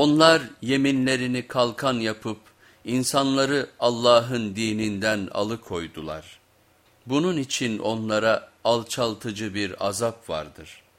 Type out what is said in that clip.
Onlar yeminlerini kalkan yapıp insanları Allah'ın dininden alıkoydular. Bunun için onlara alçaltıcı bir azap vardır.''